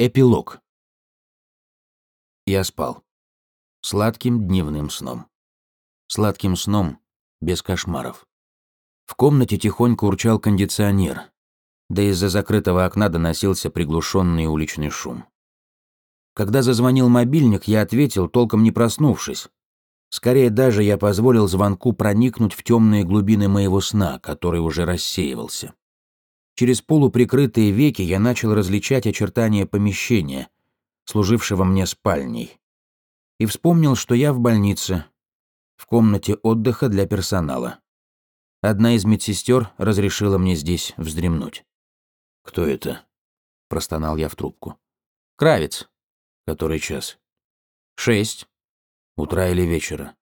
Эпилог. Я спал. Сладким дневным сном. Сладким сном, без кошмаров. В комнате тихонько урчал кондиционер, да из-за закрытого окна доносился приглушенный уличный шум. Когда зазвонил мобильник, я ответил, толком не проснувшись. Скорее даже я позволил звонку проникнуть в темные глубины моего сна, который уже рассеивался. Через полуприкрытые веки я начал различать очертания помещения, служившего мне спальней. И вспомнил, что я в больнице, в комнате отдыха для персонала. Одна из медсестер разрешила мне здесь вздремнуть. «Кто это?» – простонал я в трубку. «Кравец». «Который час?» «Шесть». «Утра или вечера?»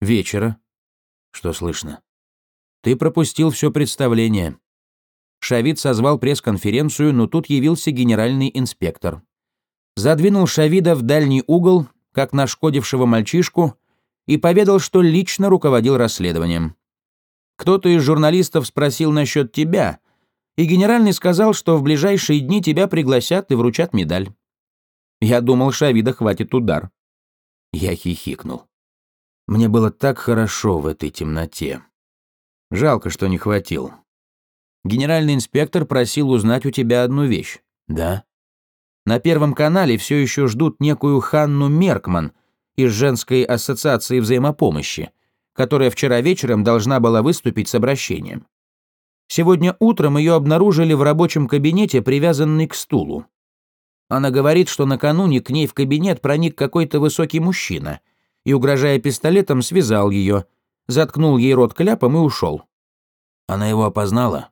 «Вечера». «Что слышно?» «Ты пропустил все представление. Шавид созвал пресс-конференцию, но тут явился генеральный инспектор. Задвинул Шавида в дальний угол, как нашкодившего мальчишку, и поведал, что лично руководил расследованием. Кто-то из журналистов спросил насчет тебя, и генеральный сказал, что в ближайшие дни тебя пригласят и вручат медаль. Я думал, Шавида хватит удар. Я хихикнул. Мне было так хорошо в этой темноте. Жалко, что не хватил. Генеральный инспектор просил узнать у тебя одну вещь. Да. На Первом канале все еще ждут некую Ханну Меркман из женской ассоциации взаимопомощи, которая вчера вечером должна была выступить с обращением. Сегодня утром ее обнаружили в рабочем кабинете, привязанной к стулу. Она говорит, что накануне к ней в кабинет проник какой-то высокий мужчина и, угрожая пистолетом, связал ее, заткнул ей рот кляпом и ушел. Она его опознала?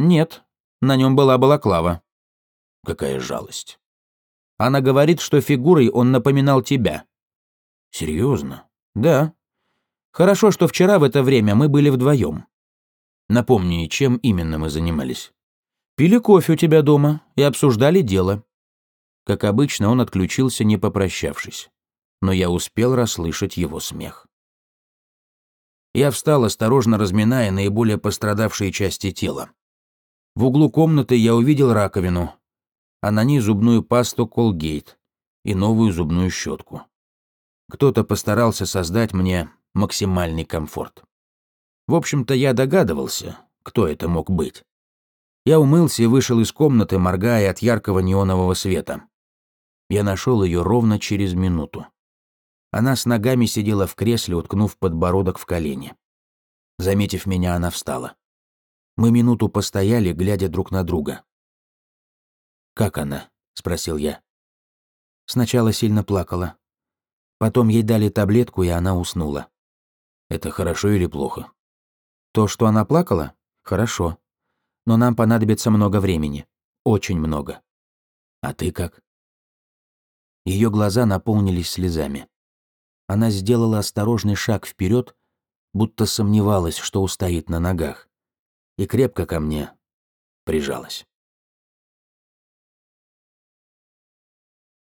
Нет, на нем была балаклава. Какая жалость. Она говорит, что фигурой он напоминал тебя. Серьезно? Да. Хорошо, что вчера в это время мы были вдвоем. Напомни, чем именно мы занимались. Пили кофе у тебя дома и обсуждали дело. Как обычно, он отключился, не попрощавшись. Но я успел расслышать его смех. Я встал, осторожно разминая наиболее пострадавшие части тела. В углу комнаты я увидел раковину, а на ней зубную пасту Colgate и новую зубную щетку. Кто-то постарался создать мне максимальный комфорт. В общем-то, я догадывался, кто это мог быть. Я умылся и вышел из комнаты, моргая от яркого неонового света. Я нашел ее ровно через минуту. Она с ногами сидела в кресле, уткнув подбородок в колени. Заметив меня, она встала. Мы минуту постояли, глядя друг на друга. «Как она?» — спросил я. Сначала сильно плакала. Потом ей дали таблетку, и она уснула. Это хорошо или плохо? То, что она плакала, хорошо. Но нам понадобится много времени. Очень много. А ты как? Ее глаза наполнились слезами. Она сделала осторожный шаг вперед, будто сомневалась, что устоит на ногах и крепко ко мне прижалась.